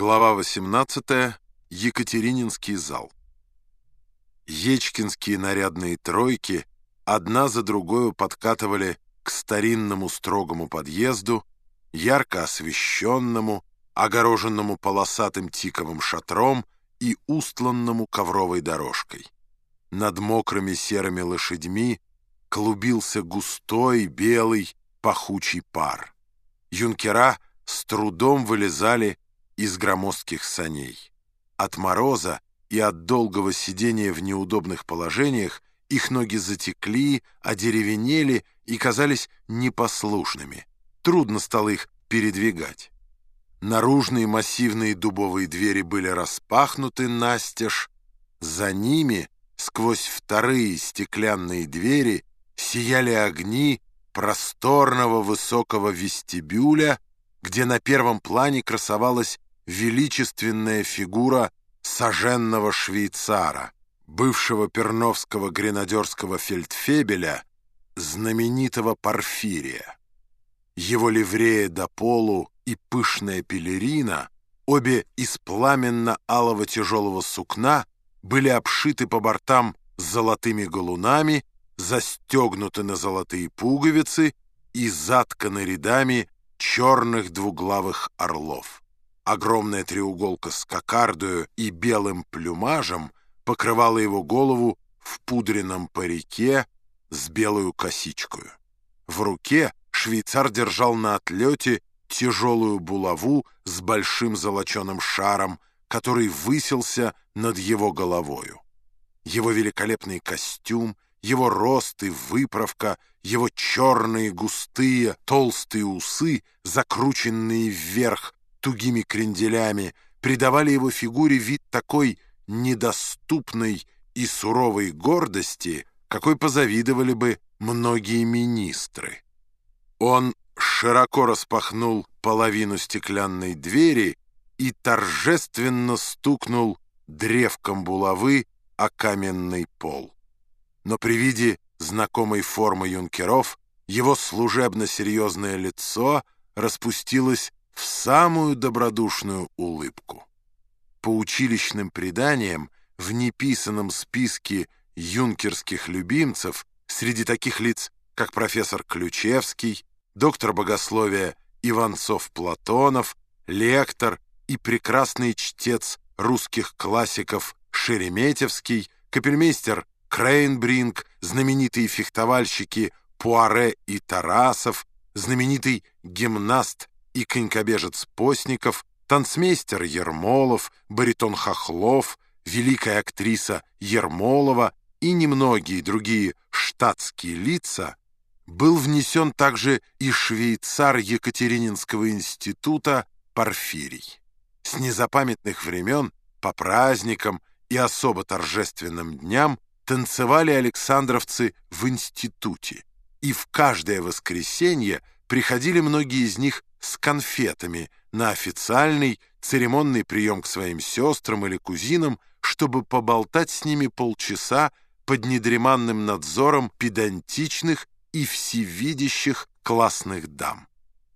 Глава 18. Екатерининский зал. Ечкинские нарядные тройки одна за другой подкатывали к старинному строгому подъезду, ярко освещенному, огороженному полосатым тиковым шатром и устланному ковровой дорожкой. Над мокрыми серыми лошадьми клубился густой, белый, пахучий пар. Юнкера с трудом вылезали из громоздких саней. От мороза и от долгого сидения в неудобных положениях их ноги затекли, одеревенели и казались непослушными. Трудно стало их передвигать. Наружные массивные дубовые двери были распахнуты настежь. За ними, сквозь вторые стеклянные двери, сияли огни просторного высокого вестибюля, где на первом плане красовалась величественная фигура соженного швейцара, бывшего перновского гренадерского фельдфебеля, знаменитого Порфирия. Его ливрея до полу и пышная пелерина, обе из пламенно-алого тяжелого сукна, были обшиты по бортам золотыми галунами, застегнуты на золотые пуговицы и затканы рядами черных двуглавых орлов. Огромная треуголка с кокардою и белым плюмажем покрывала его голову в пудренном парике с белую косичкою. В руке швейцар держал на отлете тяжелую булаву с большим золоченым шаром, который высился над его головою. Его великолепный костюм, его рост и выправка, его черные густые толстые усы, закрученные вверх тугими кренделями, придавали его фигуре вид такой недоступной и суровой гордости, какой позавидовали бы многие министры. Он широко распахнул половину стеклянной двери и торжественно стукнул древком булавы о каменный пол. Но при виде знакомой формы юнкеров его служебно-серьезное лицо распустилось в самую добродушную улыбку. По училищным преданиям, в неписанном списке юнкерских любимцев среди таких лиц, как профессор Ключевский, доктор богословия Иванцов-Платонов, лектор и прекрасный чтец русских классиков Шереметьевский, капельмейстер Крейнбринг, знаменитые фехтовальщики Пуаре и Тарасов, знаменитый гимнаст и конькобежец Постников, танцмейстер Ермолов, баритон Хохлов, великая актриса Ермолова и немногие другие штатские лица, был внесен также и швейцар Екатерининского института Порфирий. С незапамятных времен по праздникам и особо торжественным дням танцевали александровцы в институте, и в каждое воскресенье приходили многие из них с конфетами на официальный церемонный прием к своим сестрам или кузинам, чтобы поболтать с ними полчаса под недреманным надзором педантичных и всевидящих классных дам.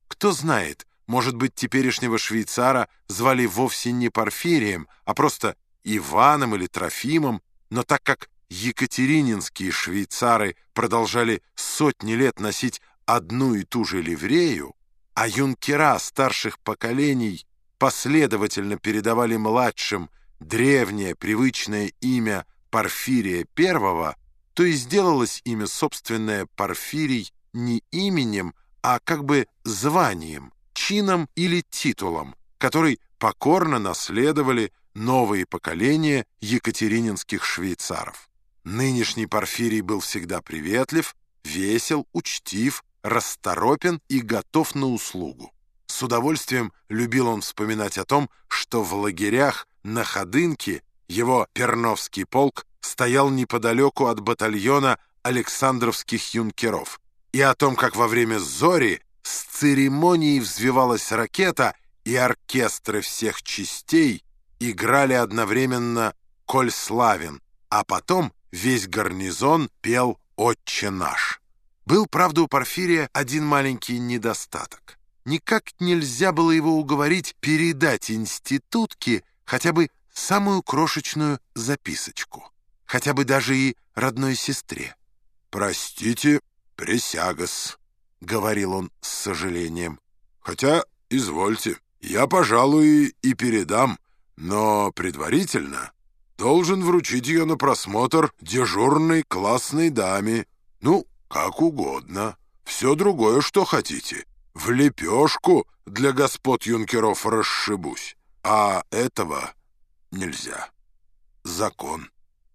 Кто знает, может быть, теперешнего швейцара звали вовсе не Порфирием, а просто Иваном или Трофимом, но так как екатерининские швейцары продолжали сотни лет носить одну и ту же ливрею, а юнкера старших поколений последовательно передавали младшим древнее привычное имя Порфирия I, то и сделалось имя собственное Порфирий не именем, а как бы званием, чином или титулом, который покорно наследовали новые поколения екатерининских швейцаров. Нынешний Порфирий был всегда приветлив, весел, учтив, расторопен и готов на услугу. С удовольствием любил он вспоминать о том, что в лагерях на Ходынке его Перновский полк стоял неподалеку от батальона Александровских юнкеров, и о том, как во время «Зори» с церемонией взвивалась ракета, и оркестры всех частей играли одновременно «Коль славен», а потом весь гарнизон пел «Отче наш». Был, правда, у Порфирия один маленький недостаток. никак нельзя было его уговорить передать институтке хотя бы самую крошечную записочку, хотя бы даже и родной сестре. «Простите, присягас», — говорил он с сожалением. «Хотя, извольте, я, пожалуй, и передам, но предварительно должен вручить ее на просмотр дежурной классной даме. Ну, как угодно. Все другое, что хотите. В лепешку для господ юнкеров расшибусь. А этого нельзя. Закон.